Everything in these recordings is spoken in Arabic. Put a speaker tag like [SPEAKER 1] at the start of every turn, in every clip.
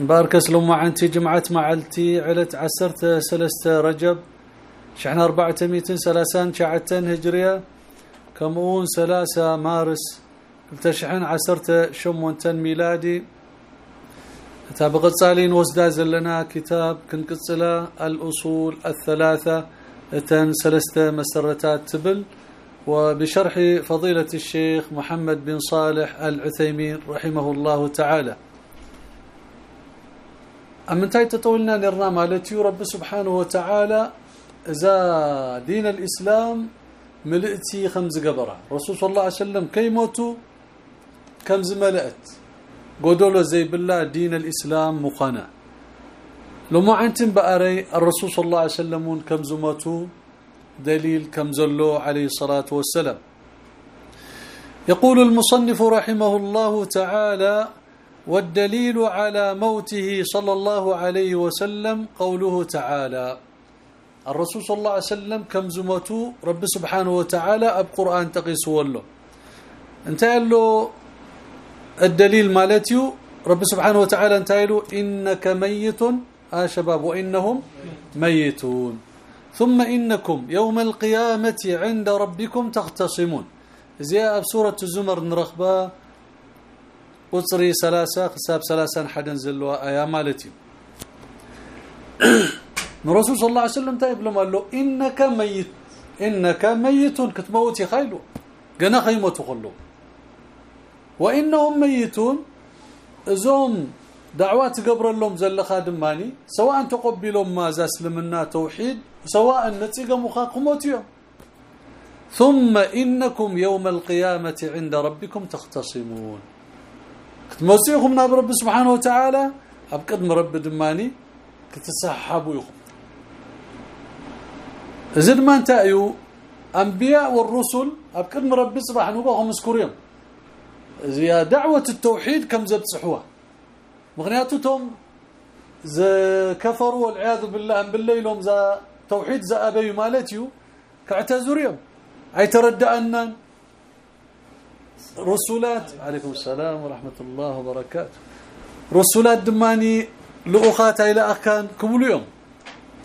[SPEAKER 1] مبارك اسلم عنتي جمعة معلتي علت عسرت سلسة رجب. شحنا أربعة ميتين سلاسان شعتين هجرية. كمون سلاسة مارس التشحن عسرت شمونتن ميلادي. تابقت صالين وزداز لنا كتاب كنقصلا الأصول الثلاثة تن سلسة مسرتات تبل. وبشرح فضيلة الشيخ محمد بن صالح العثيمين رحمه الله تعالى. امنتاي تطولنا نرنا مالتي رب سبحانه وتعالى إذا دين الإسلام ملئتي خمس قبرة. رسول صلى الله عليه وسلم كيموتوا كم زملأت قدولو زي بالله دين الإسلام مقانا. لما عنتم بأري الرسول صلى الله عليه وسلم كم زمتوا دليل كم زلوا عليه الصلاة والسلام. يقول المصنف رحمه الله تعالى والدليل على موته صلى الله عليه وسلم قوله تعالى. الرسول صلى الله عليه وسلم كم زمتو؟ رب سبحانه وتعالى بقرآن تقيس له انت له الدليل مالتيو. رب سبحانه وتعالى انت له إنك ميت. آه شباب وإنهم ميتون. ثم إنكم يوم القيامة عند ربكم تختصمون. زي بسورة الزمر نرخبه قصري ثلاثة حساب ثلاثة حدا زلوا ايا مالتي الرسول صلى الله عليه وسلم تايب لهم قال له انك ميت انك ميت كتموتي خيلو قنا خيمته كله وانهم ميتون زوم دعوات قبر لهم زل خادماني سواء تقبلوا ما ذا اسلمنا توحيد سواء نتيجه مخاقموتيهم ثم انكم يوم القيامه عند ربكم تختصمون تمسيكم ناب رب سبحانه وتعالى ابقد رب دماني كتسحبوا يخم. زد ما انتايو أنبياء والرسل ابقد رب سبحانه وتعالى مسكورين زي دعوة التوحيد كم زبصحوها مغنياتهم ز كفروا والعياذ بالله ان بالليل هم ز توحيد ز ابي مالتيو كاعتذريهم أي تردأنا رسولات. عليكم السلام ورحمة الله وبركاته. رسولات دماني لؤخات إلى اكان كل يوم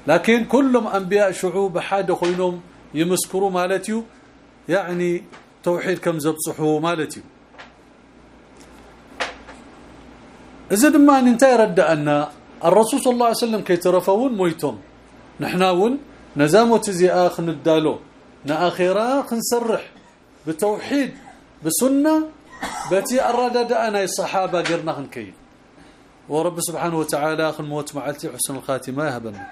[SPEAKER 1] لكن كلهم أنبياء شعوب حاد خوينهم يمسكروا مالتيو. يعني توحيد كم زبصحوا مالتيو. إذا دما انت يرد أن الرسول صلى الله عليه وسلم كي ترفون مويتهم نحناون نزامت زي اخ ندالو ناخيرا خنسرح. بتوحيد. بسنة بتي الردد أنا الصحابة قرنا خنكي ورب سبحانه وتعالى خن موت معلتي حسن الخاتمة يهبنا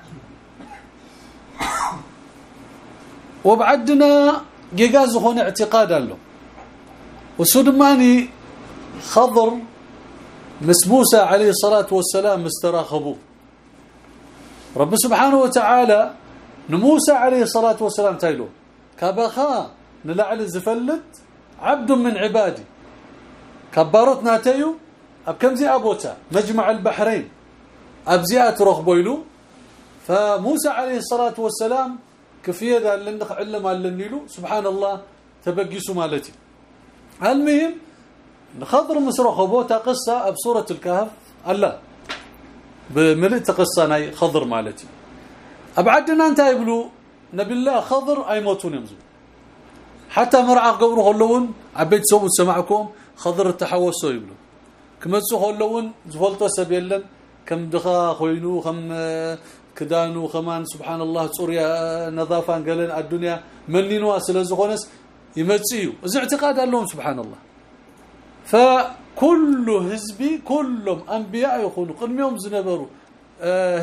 [SPEAKER 1] وبعدنا جيجاز هون اعتقاد له. وسدماني خضر مسبوسه عليه الصلاة والسلام مستراخبوا رب سبحانه وتعالى نموسى عليه الصلاة والسلام تايلو. كبخا نلعل زفلت عبد من عبادي. كبرتنا تيو ابكم زي أبوتا؟ مجمع البحرين. ابزيات رخبويلو فموسى عليه الصلاة والسلام كفية ذا اللي علم اللي سبحان الله تبقيسوا مالتي المهم خضر مسرخبوتا قصة بسوره الكهف. الله. بملئ قصة ناي خضر مالتي. ابعدنا أنت يبلو نبي الله خضر ايموتون يمزو. حتى مرعى قبره خلون عبيت سو سمعكم خضر التحوسوا يبلو. كمصو خلون زفلطة سبيلن كم دخا خوينو خم كدانو كمان سبحان الله صوريا نظافه قالن الدنيا منينوا سلازخونس يمصيو إذا اعتقاد لهم سبحان الله فكل حزبي كلهم أنبياء يكونوا قدمهم زنبروا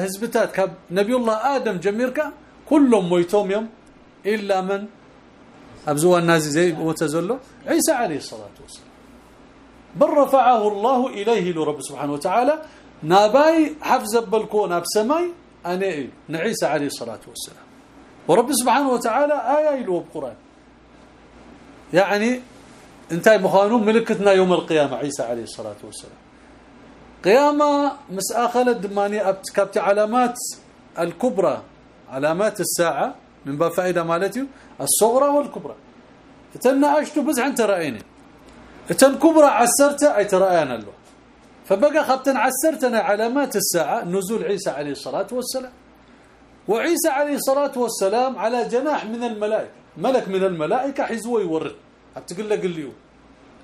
[SPEAKER 1] حزبتات كاب نبي الله آدم جميركا كلهم مويتهم يوم إلا من ابزوا الناس زي وتزلوا عيسى عليه الصلاة والسلام. بل رفعه الله إليه لرب سبحانه وتعالى. ناباي حفظ بالكون بسماي أنا إيه؟ نعيسى عليه الصلاة والسلام. ورب سبحانه وتعالى آية له بقرآن. يعني انتهي مخانون ملكتنا يوم القيامة عيسى عليه الصلاة والسلام. قيامة مسآخلة دماني كابت علامات الكبرى علامات الساعة. من باب فائدة مالتي الصغرى والكبرى. تنا أشتو بز عن ترأيني تن كبرى عسرته أي ترأينا له فبقى خبتن عسرتنا علامات الساعة نزول عيسى عليه الصلاة والسلام. وعيسى عليه الصلاة والسلام على جناح من الملائكة. ملك من الملائكة حزوة يورد. ابتقول له قل لي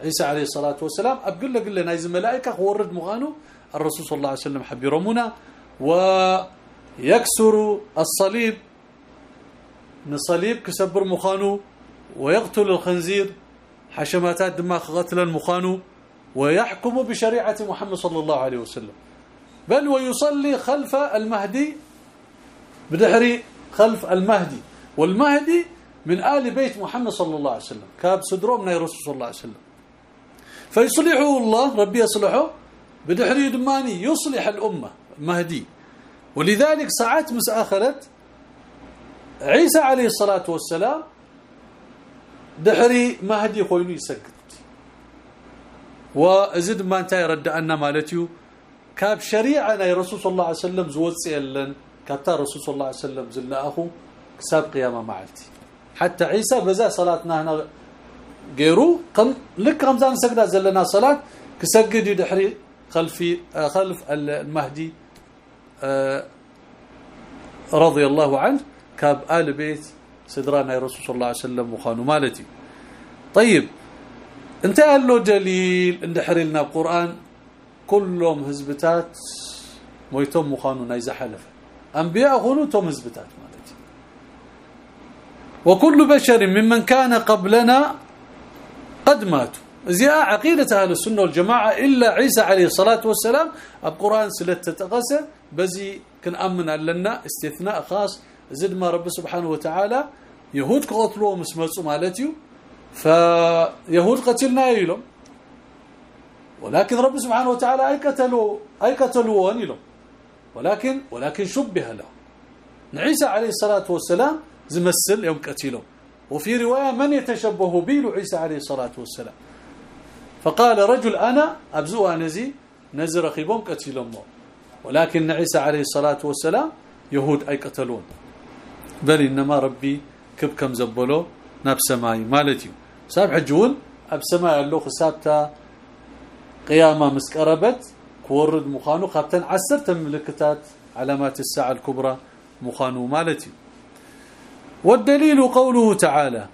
[SPEAKER 1] عيسى عليه الصلاة والسلام ابقول له قل لنا اذا الملائكة ورد مغانو. الرسول صلى الله عليه وسلم حب يرمونا ويكسر الصليب من الصليب كسبر مخانو ويقتل الخنزير حشماتات دماغ قتل المخانو ويحكم بشريعة محمد صلى الله عليه وسلم. بل ويصلي خلف المهدي بدحري خلف المهدي. والمهدي من آل بيت محمد صلى الله عليه وسلم كاب صدره من الرسول صلى الله عليه وسلم. فيصلحه الله ربي يصلحه بدحري دماني يصلح الأمة مهدي ولذلك ساعات مساخرت عيسى عليه الصلاة والسلام دحري مهدي خوينو يسجد وازد ما انت يرد أن مالتيو كاب شريعة الرسول صلى الله عليه وسلم زوص يلن كابتا الرسول صلى الله عليه وسلم زلنا أخو كساب قيامة معلتي حتى عيسى بذا صلاتنا هنا غيرو قم لك رمضان سجد زلنا صلاة كسجد دحري خلفي خلف المهدي رضي الله عنه. كاب آل بيت سدرانا الرسول صلى الله عليه وسلم وخانو مالتي. طيب انت له دليل اندحر لنا القرآن كلهم هزبتات مويتم مخانو نايز حلف أنبياء غنو توم هزبتات مالتي. وكل بشر ممن كان قبلنا قد ماتوا. زي عقيدة أهل السنة والجماعة إلا عيسى عليه الصلاة والسلام القرآن سلت تقسى بزي كنامن لنا استثناء خاص زد ما رب سبحانه وتعالى يهود قتلوا مسمصوا مالتي فيهود قتلنا يلهم ولكن رب سبحانه وتعالى أي قتلوا أي قتلوا ونيلهم ولكن ولكن شبه له. عيسى عليه الصلاة والسلام زمثل يوم قتلوا وفي رواية من يتشبه به عيسى عليه الصلاة والسلام. فقال رجل أنا أبزو أنزي نزر خيبهم قتلهم ولكن عيسى عليه الصلاة والسلام يهود أي قتلون بل إنما ربي كب كم زبلو ناب سماي مالتي حجون أب سماي له حسابتا قيامة مسقربت كورد مخانو خابتن عسرت ملكتات علامات الساعة الكبرى مخانو مالتي والدليل قوله تعالى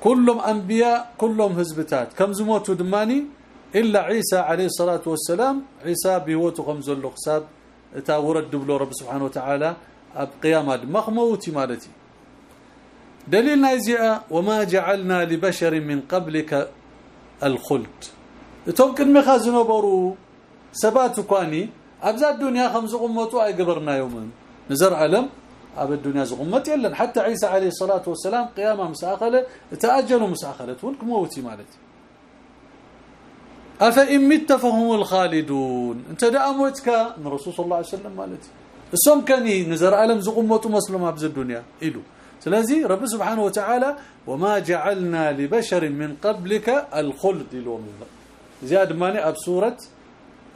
[SPEAKER 1] كلهم أنبياء كلهم هزبتات كم زموتوا دماني إلا عيسى عليه الصلاة والسلام عيسى بهوته خمس له حساب تا ورد بلو رب سبحانه وتعالى اب قيامه مخموتي مالتي دليلنا يزيء وما جعلنا لبشر من قبلك الخلد توكن مخازنه برو سبات كواني ابزا الدنيا خمس قمتو اي قبرنا يوما نزر علم اب الدنيا زغمت يلن حتى عيسى عليه الصلاه والسلام قيامه مساخله تاجلوا مساخله ولك موتي مالتي افان مت فهم الخالدون انت داموتك من رسول صلى الله عليه وسلم مالتي السم كان نزر علم زغمتو مسلم ابز الدنيا إلو سلازي رب سبحانه وتعالى وما جعلنا لبشر من قبلك الخلد لهم زياد ماني اب سوره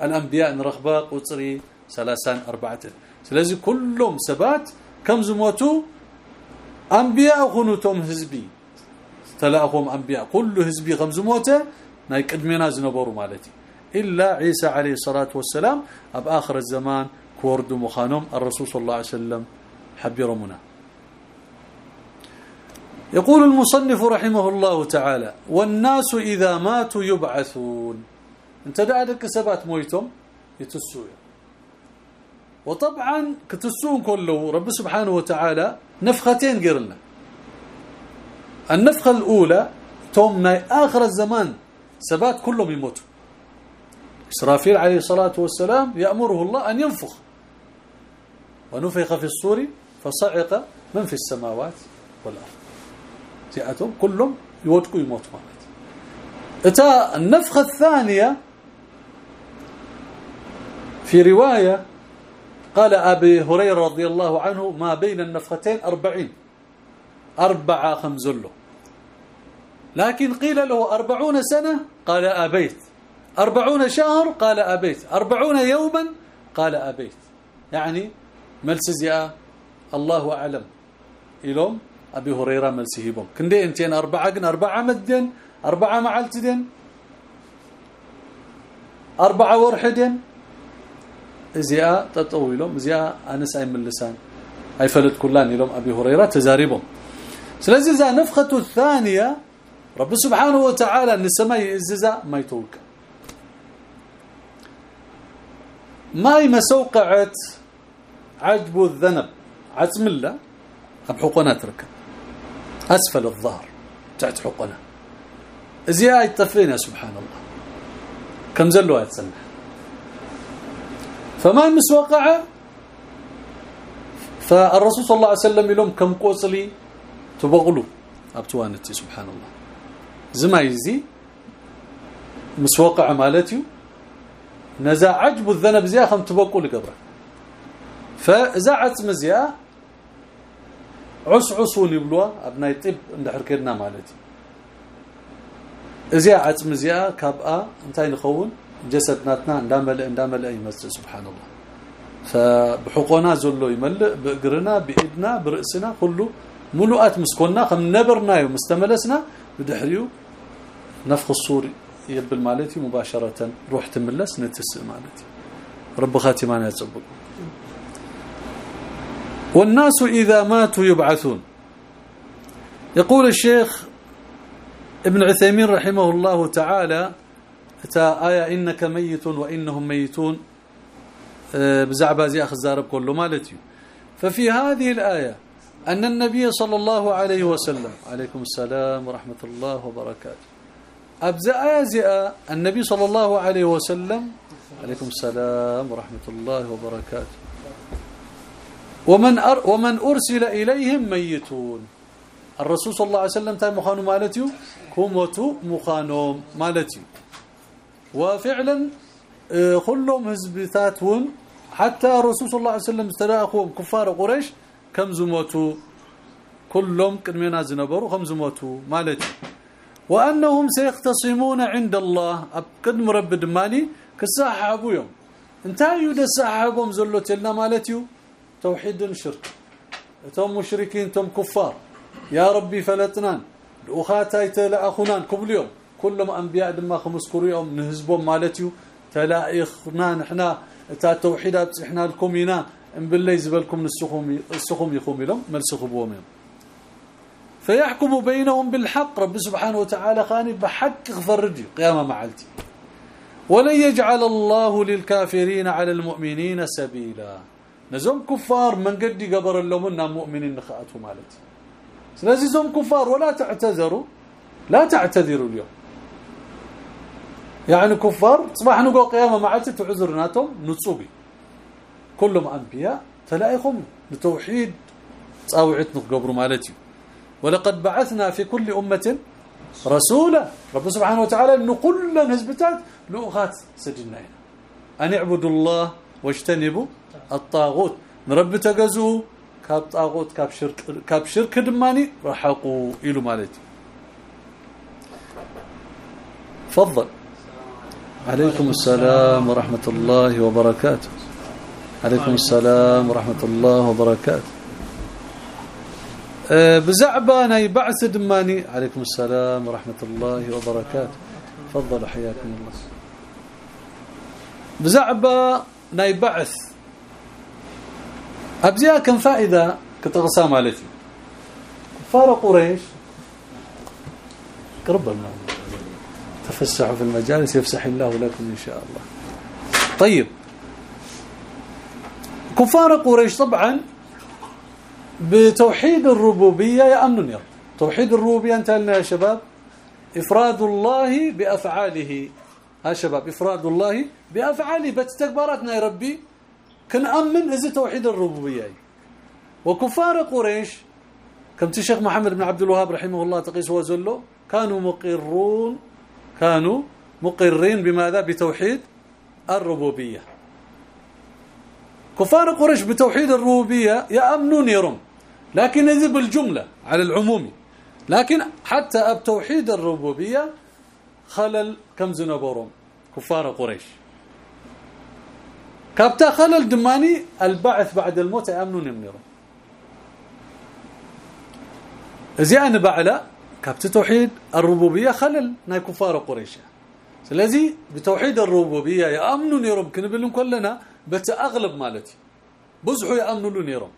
[SPEAKER 1] الانبياء رغبه قصري ثلاثان اربعه سلازي كلهم سبات كم زموتوا انبياء خنوتهم حزبي تلاهم انبياء كل حزبي خمس موته ناي قدمنا زنبروا مالتي الا عيسى عليه الصلاه والسلام اب اخر الزمان كورد مخانم الرسول صلى الله عليه وسلم حبيرمنا يقول المصنف رحمه الله تعالى والناس إذا ماتوا يبعثون. انت دعك سبات مويتم يتسوي وطبعا كتسون كله رب سبحانه وتعالى نفختين قرلنا النفخة الأولى توم آخر الزمان سبات كلهم يموتوا. إسرافيل عليه الصلاة والسلام يأمره الله أن ينفخ. ونفخ في الصور فصعق من في السماوات والأرض. تياتهم كلهم يوتقوا يموتوا مالت. إتا النفخة الثانية في رواية قال أبي هريرة رضي الله عنه ما بين النفختين أربعين. أربعة خمزله لكن قيل له أربعون سنة قال أبيت. أربعون شهر قال أبيت. أربعون يوما قال أبيت. يعني ملسزيا الله أعلم. إلهم أبي هريرة ملسيهبهم كندي إنتين أربعة قن أربعة مدين أربعة معلتدين أربعة ورحدين ازياء تطويلهم ازياء أنس أي من اللسان أي فلت كلان لهم أبي هريرة تزاربهم سلازي ذا نفخة الثانية رب سبحانه وتعالى ان السماء يززا ما يتوقع. ما مسوقعت عجب الذنب. عتم الله. ام حقنا تركب أسفل الظهر. تحت حقنا ازياء يطفينا سبحان الله. كم زلوا يتسمح فما المسوقعه فالرسول صلى الله عليه وسلم لهم كم قوصلي تبغلوا أبتوانتي سبحان الله. زما يزي. مسوقعه مالتي نزا عجب الذنب زيا خم تبقوا لقبره. فاذا عتم زيا عسعسون يبلوا ابناي طب اندحركنا مالتي ازيا عتم زيا كابا انتي نخون جسدناتنا اندامل اندامل يمثل سبحان الله فبحقونا زلو يملئ بقرنا بايدنا براسنا كله ملؤات مسكوننا خم نبرنا ومستملسنا بدحريو نفخ الصور يبل مالتي مباشرة روح تملس نتس مالتي رب خاتمان يتصبق والناس إذا ماتوا يبعثون. يقول الشيخ ابن عثيمين رحمه الله تعالى تا آية إنك ميت وإنهم ميتون. آه، بزعبا زي أخذ كله مالتي. ففي هذه الآية أن النبي صلى الله عليه وسلم عليكم السلام ورحمة الله وبركاته. أبزأ زئ النبي صلى الله عليه وسلم عليكم السلام ورحمة الله وبركاته. ومن أر ومن أرسل إليهم ميتون. الرسول صلى الله عليه وسلم تاي مخانو مالتيو؟ كوموتو مخانو مالتيو. وفعلا آه، كلهم هزبتاتهم. حتى الرسول صلى الله عليه وسلم استراقهم كفار قريش كم زموتوا كلهم كرمينا زنبروا كم زموتوا مالتي وأنهم سيختصمون عند الله. قدم رب دماني كسحابوا يوم انتهى يود سحابهم زلوت لنا مالتيو. توحيد شرك توم مشركين توم كفار. يا ربي فلتنان. اخاتي تلاخونان كل يوم. كلهم أنبياء دما خمس كريهم نهزبهم مالتيو. تلائخنا نحنا تا توحيدات إحنا لكم هنا. إن بالله يزبلكم السخم السخم يخوم لهم ملسخبوهم فيحكم بينهم بالحق. رب سبحانه وتعالى خاني بحق فرجي قيامة معلتي ولن يجعل الله للكافرين على المؤمنين سبيلا. نزوم كفار من قد قبر لهم مؤمنين نخاتهم مالتي لازم زوم كفار ولا تعتذروا. لا تعتذروا اليوم. يعني كفار صباح نقول قيامة معته تعذرناتهم نصوبي. كلهم أنبياء تلاقيهم بتوحيد تصاوعت نقبروا مالتي. ولقد بعثنا في كل أمة رسولا. رب سبحانه وتعالى ان كل نسبتات لغات سجلنا هنا. أن اعبدوا الله واجتنبوا الطاغوت. رب تجزوا كاب طاغوت كاب شرك كاب شرك دماني رحقوا إلى مالتي تفضل عليكم السلام ورحمة الله وبركاته عليكم السلام ورحمة الله وبركاته بزعبة ناي بعث دماني عليكم السلام ورحمة الله وبركاته تفضل حياكم الله بزعبة ناي بعث. ابزيها كم فائدة كتغسام عليتي كفار قريش. المعنى تفسحوا في المجالس يفسح الله لكم إن شاء الله. طيب. كفار قريش طبعا بتوحيد الربوبية يامنون يا توحيد الربوبية انتهى لنا يا شباب إفراد الله بأفعاله. ها شباب إفراد الله بافعاله بتستكبرتنا يا ربي. كنأمن اذا توحيد الربوبية. وكفار قريش كم الشيخ محمد بن عبد الوهاب رحمه الله تقيس وزله كانوا مقرون كانوا مقرين بماذا؟ بتوحيد الربوبية. كفار قريش بتوحيد الربوبية يأمنون يرم لكن هذه بالجملة على العموم لكن حتى بتوحيد الربوبية خلل كم زنبورم كفار قريش. كابتا خلل دماني البعث بعد الموت يأمنون نمنرو إذا أنا بعلا كابت توحيد الربوبية خلل ناي كفار قريش. لذي بتوحيد الربوبية يامنوا نيرم كنبلن كلنا بتاغلب مالتي. بزحوا يأمنون نيرم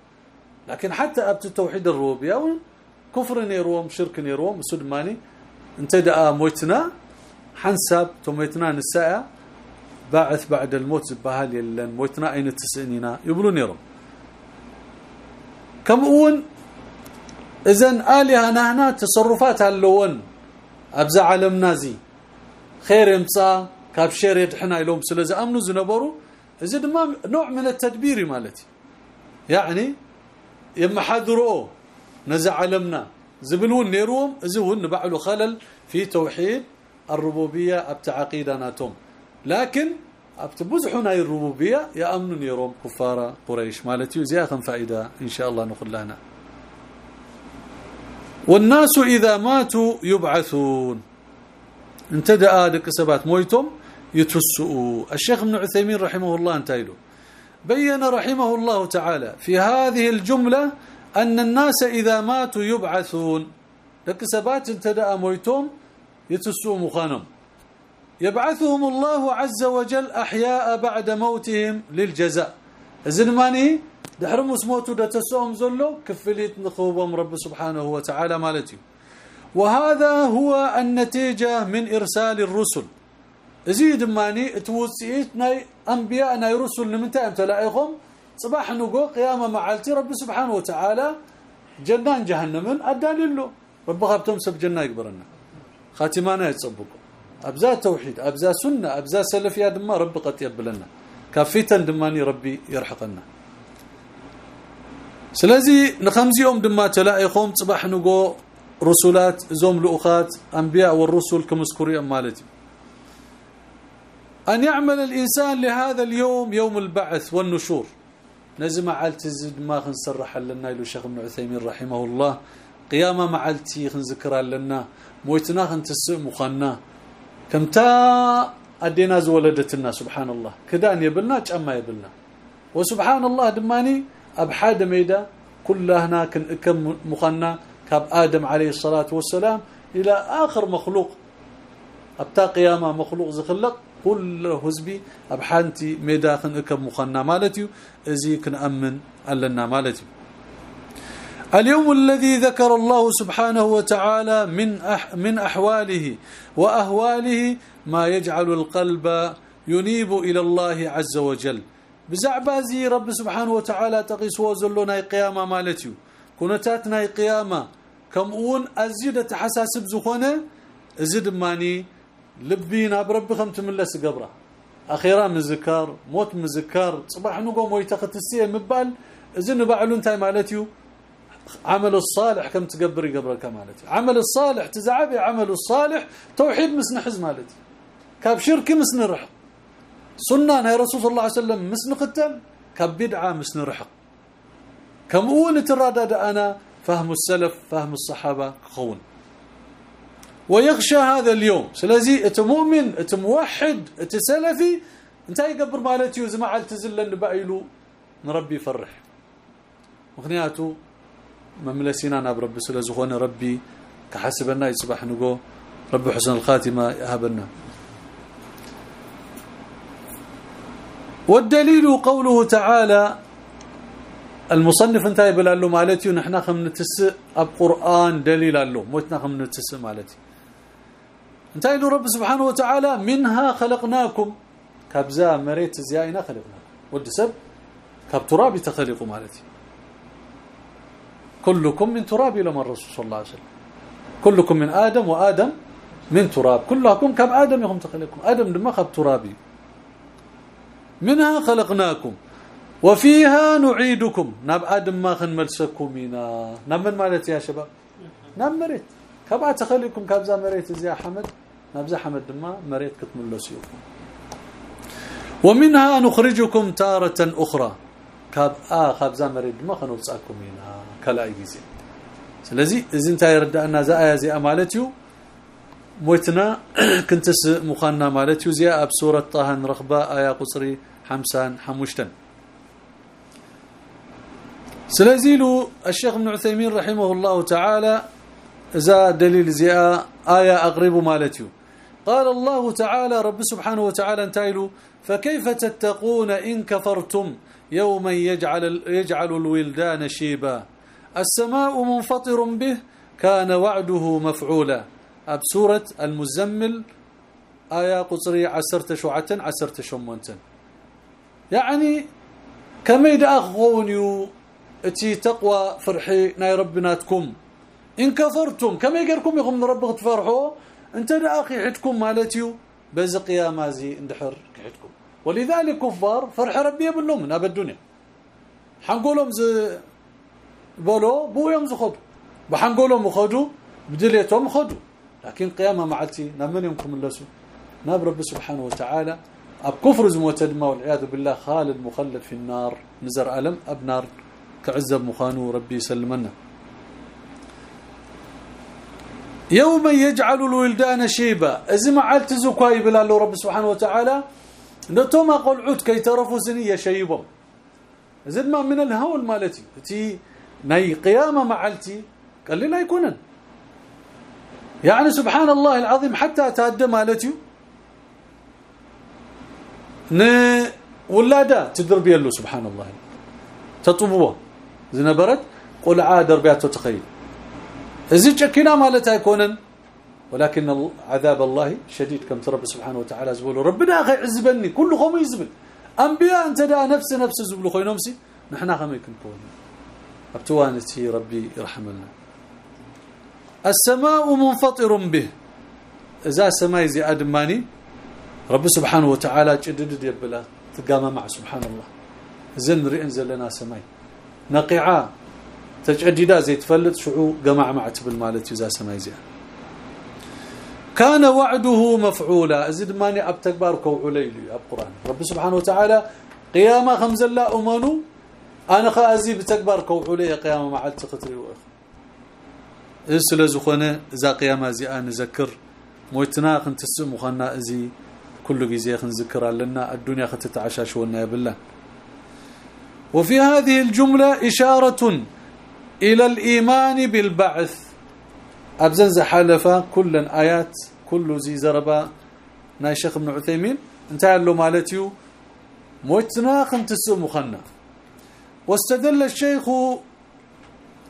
[SPEAKER 1] لكن حتى أبت توحيد الربوبية كفر نيروم شرك نيروم سدماني انتدأ موتنا حنسب توميتنا نساء باعث بعد الموت بهال يلن موتنا أين تسنينا يقولون نيرم كم أون؟ اذا آلهة هنا تصرفات اللون ابزع عالمنا زي خير يمصا كاب شير يدحنا لهم سلازي امنوا زنبروا اذا دما نوع من التدبير مالتي. يعني يما حذروا نزع علمنا. زبلون نيروم. زهون بعلو خلل في توحيد. الربوبية أبت عقيدناتهم لكن أبت بزحنا الربوبية يامنوا نيروم كفار قريش. مالتي زياده فائدة إن شاء الله نقول لنا. والناس إذا ماتوا يبعثون. انتدى آدك سبات مويتم يتسؤوا الشيخ ابن عثيمين رحمه الله انتايله بين رحمه الله تعالى في هذه الجملة أن الناس إذا ماتوا يبعثون. لك سبات انتدى مويتم يتسؤوا مخانم يبعثهم الله عز وجل أحياء بعد موتهم للجزاء. زنماني دحر مسموتو دتسوم زلو كفليت نخوبهم رب سبحانه وتعالى مالتي وهذا هو النتيجة من إرسال الرسل. زيد ماني؟ توصيت ناي أنبياء ناي رسل لمنتا امتلاقيهم صباح نقو قيامة معالتي رب سبحانه وتعالى جنان جهنم ادالله رب خبتهم سب جنة يكبرنا. خاتمانا يتصبقوا ابزا توحيد ابزا سنه ابزا سلفيه دم رب قد لنا كافيتا دماني ربي يرحقنا سلازي نخمزيهم دما تلاقيهم صباح نغو رسولات زوم لؤخات انبياء والرسل كمذكوري مالتي أن يعمل الإنسان لهذا اليوم يوم البعث والنشور نزم عالتزد ما خنسرح لنا الشيخ ابن عثيمين رحمه الله قيامة معلتي خنذكر لنا مويتنا خنتسق مخنا. كمتا أدينا زولدتنا سبحان الله كدان يبلنا جما يبلنا. وسبحان الله دماني ابحاد ميدا كلها كم مخنا. كاب آدم عليه الصلاة والسلام إلى آخر مخلوق. ابتا قيامة مخلوق زخلق كل حزبي ابحانتي ميدا كم مخنا مالتي إزي كنامن لنا مالتي اليوم الذي ذكر الله سبحانه وتعالى من أح من أحواله وأهواله ما يجعل القلب ينيب إلى الله عز وجل. بزعبازي رب سبحانه وتعالى تقيس وزلنا قيامة مالتيو. كنتاتنا قيامة. كم اون أزيد تحساسب زخونة أزيد ماني لبينا برب خم تملس قبره. أخيرا مذكر موت مذكر صباح نقوم ويتختسيه مبال اذن بعلو انتي مالتيو. عمل الصالح كم تقبري قبرك مالتي. عمل الصالح تزعبي عمل الصالح توحيد مسن حز مالتي. كاب شرك مسن رح سنة يا رسول الله عليه وسلم مسن قتل كاب بدعة مسن رحق كم اون ترادد أنا فهم السلف فهم الصحابة خون. ويخشى هذا اليوم. سلازي اتمؤمن اتموحد اتسلفي أنت يقبر مالتي وزما التزلن بأيلو نربي فرح مغنياته مملسينا ناب رب سلازخونه ربي كحسبنا يصبح نقو رب حسن الخاتمه يهبنا والدليل قوله تعالى المصنف انتهى بلالو مالتي ونحن خم نتس القران دليل له موتنا خم نتس مالتي انتهى رب سبحانه وتعالى منها خلقناكم كبزا مريت زياينا خلقناكم ودسب كب تراب تخلقوا مالتي كلكم من تراب لما الرسول صلى الله عليه وسلم. كلكم من آدم وآدم من تراب. كلكم كم آدم يهم تخلقكم؟ آدم دم خب ترابي. منها خلقناكم. وفيها نعيدكم. ناب آدم ما خن ملسكم هنا ناب من مالت يا شباب؟ ناب مريت. كبا تخليكم كابزا مريت زي حمد. نابزا حمد ما مريت كتملسيكم. ومنها نخرجكم تارة أخرى. كاب اه خابزا مريد ما خنوصاكم هنا كلا يجي ስለዚህ እዚ እንታይ ይርዳእና ዛ ኣያ እዚኣ ማለት እዩ ሞይትና ክንትስ ምዃንና ማለት እዩ እዚኣ ኣብ ሱረት ጣሃ ንረኽባ ኣያ ቁፅሪ 55 ስለዚ ኢሉ الشيخ ابن عثيمين رحمه الله تعالى اذا دليل زياء آية أقرب مالتي قال الله تعالى رب سبحانه وتعالى انتايلو فكيف تتقون إن كفرتم يوما يجعل يجعل الولدان شيبا. السماء منفطر به كان وعده مفعولا. أب سورة المزمل آية قصري عسرت شعة عسرت شمونتن يعني كما يدأخونيو إتي تقوى فرحي ناي ربناتكم إن كفرتم كما يقركم يقوم رب تفرحوا انت أخي حدكم مالتيو بز قيامة زي اندحر كحدكم. ولذلك كفار فرح ربي يبلهم ناب الدنيا. حنقولهم زي بولو بو يوم زخدو. بحنقولهم خدو بدليتهم خدو. لكن قيامة معتي نمن يمكم اللسو ناب رب سبحانه وتعالى أب كفر زموت دما والعياذ بالله خالد مخلد في النار نزر ألم أب نار كعزب مخانو ربي يسلمنا. يوم يجعل الولدان شيبا. علت زكاي بلا رب سبحانه وتعالى نتوما قلعود كي ترفوا سنية شيبهم زد ما من الهول مالتي. تي ناي قيامة معلتي. قال لي لا يكونن. يعني سبحان الله العظيم حتى تهدى مالتي. ن ولاده تدرب يلو سبحان الله. تطبوا زنبرت قل عاد دربيات تخيل إذا چكنا مالتها يكونن. ولكن عذاب الله شديد كم ترب سبحانه وتعالى زبول ربنا أخي عزبني كل قوم يزبل. أنبياء أنت دا نفس نفس زبل خوينهم سي. نحنا خم يكون ابتوانتي ربي يرحمنا. السماء منفطر به. إذا السماء زي أدماني رب سبحانه وتعالى جدد يبلا تقام مع سبحان الله. زن رئن زلنا سماي نقعا. تجديدا زي تفلت شعو جماع مع تبل مالتي ذا سماي زي كان وعده مفعولا. ازيد ماني أب تكبار كوعليل أب قرآن. رب سبحانه وتعالى قيامة خمس لا امنوا أنا خازي بتكبر كوعلي قيامة مع التقتري واخ اسل زخونة إذا قيامة زي أنا ذكر موتنا كنت تسمو خنا ازي كل جزيه نذكر لنا الدنيا ختتعشاش ونا بالله وفي هذه الجملة إشارة إلى الإيمان بالبعث. أبزنز حلفة كل آيات كل زي زربا ناي شيخ ابن عثيمين. انتهى له مالتيو موتنا خنت مخنا واستدل الشيخ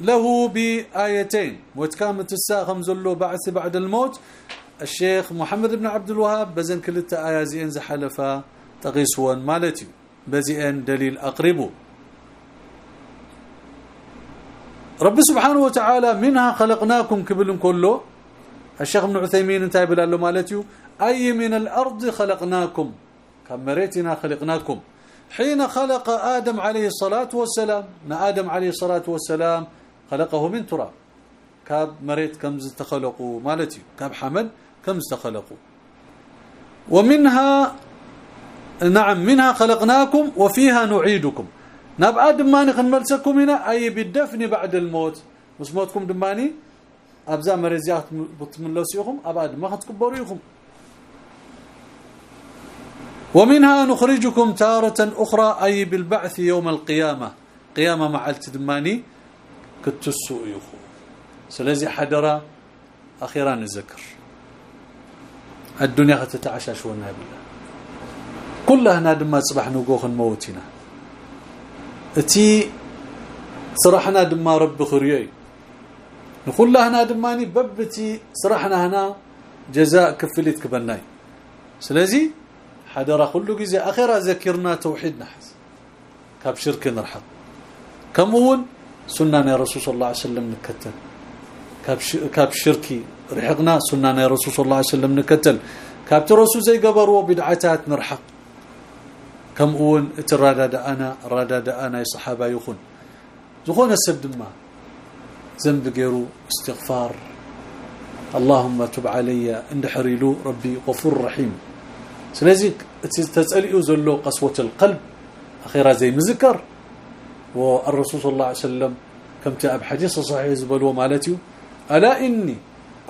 [SPEAKER 1] له بآيتين. موت كامت الساخم زلو بعث بعد الموت. الشيخ محمد بن عبد الوهاب بزن كلتا آيات زين زحلفة تقيسون مالتيو. بزين دليل أقربه رب سبحانه وتعالى منها خلقناكم كبلن كله. الشيخ ابن عثيمين انتهى بلا مالتيو. أي من الأرض خلقناكم؟ كمريتنا خلقناكم؟ حين خلق آدم عليه الصلاة والسلام. ما آدم عليه الصلاة والسلام خلقه من تراب. كاب مريت كم تخلقوا مالتي كاب حمد كم تخلقوا ومنها نعم منها خلقناكم وفيها نعيدكم. نبقى دماني خنملسكم هنا اي بالدفن بعد الموت مش موتكم دماني ابزا مرزيات بتملسيكم ابعد ما تكبريكم ومنها نخرجكم تارة أخرى أي بالبعث يوم القيامة قيامة مع التدماني كتسوا يخو سلازي حدرا أخيرا الذكر الدنيا تتعشى شونا بالله كلها نادم ما صبح نوقوخ موتنا اتي صرحنا دما رب خريي نقول لهنا دماني ببتي صرحنا هنا جزاء كفلت كبناي سلازي حدرا كل جزء أخيرا ذكرنا توحيد نحس كاب شرك نرحب كمون سنه يا رسول الله صلى الله عليه وسلم نكتل كاب شركي رحقنا سنه يا رسول الله صلى الله عليه وسلم نكتل كاب رسول زي قبروا بدعتات نرحق كم اون اترادد أنا رادد أنا صحابه يخون زخون السبد ما ذنب غيرو استغفار اللهم تب علي اندحريلو ربي غفور رحيم سلازي تساليو زلو قسوه القلب أخيرا زي مذكر والرسول صلى الله عليه وسلم كم تاب حديث صحيح زبلوا مالتي الا اني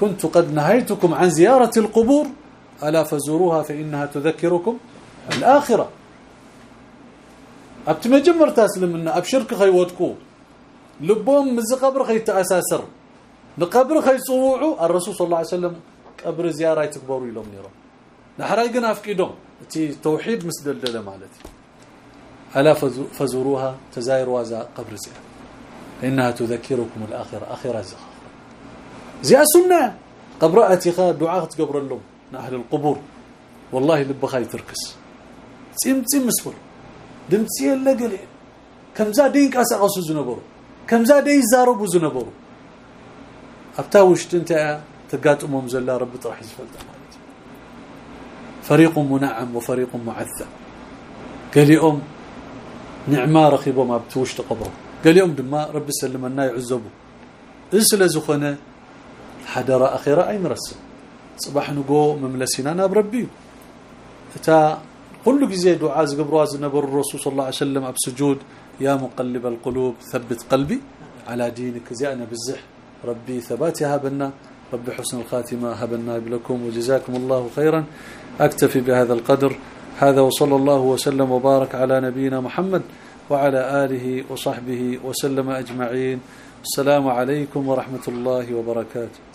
[SPEAKER 1] كنت قد نهيتكم عن زيارة القبور الا فزوروها فانها تذكركم الاخره ابت مجمر تسلمنا أبشرك خيوتكو. لبهم مز قبر خيتاساسر نقبر خيصوعوا الرسول صلى الله عليه وسلم قبر زيارة تكبروا لهم نيرو نحراي قنا افقدهم تي توحيد مسدلدله مالتي. ألا فزوروها تزايروا ذا قبر زيارة. إنها تذكركم الآخرة. آخرة زخ زي سنة. قبراتي خا دعاء تقبر لهم. أهل القبور. والله لب خاي تركس. تيم تيم مسفر دمتي يلقل كم زا دينك اسقص زنبرو كم زا دي زاربو زنبرو ابتاوشت انت تقاطمهم زلا رب طرح يفلت فريق منعم وفريق معذب قال يوم نعما رخيبه ما بتوش تقبره قال يوم دما رب سلمنا يعذبوا اسل زخنه حدر أخيرا اي مرسل صباح نقو مملسينا بربي تا كل جزء دعاء زقبروا زنبر الرسول صلى الله عليه وسلم بسجود يا مقلب القلوب ثبت قلبي على دينك. زي أنا بالزح. ربي ثباتي هبنا. ربي حسن الخاتمة. هبنا لكم وجزاكم الله خيرا. أكتفي بهذا القدر. هذا وصلى الله وسلم وبارك على نبينا محمد وعلى آله وصحبه وسلم أجمعين. السلام عليكم ورحمة الله وبركاته.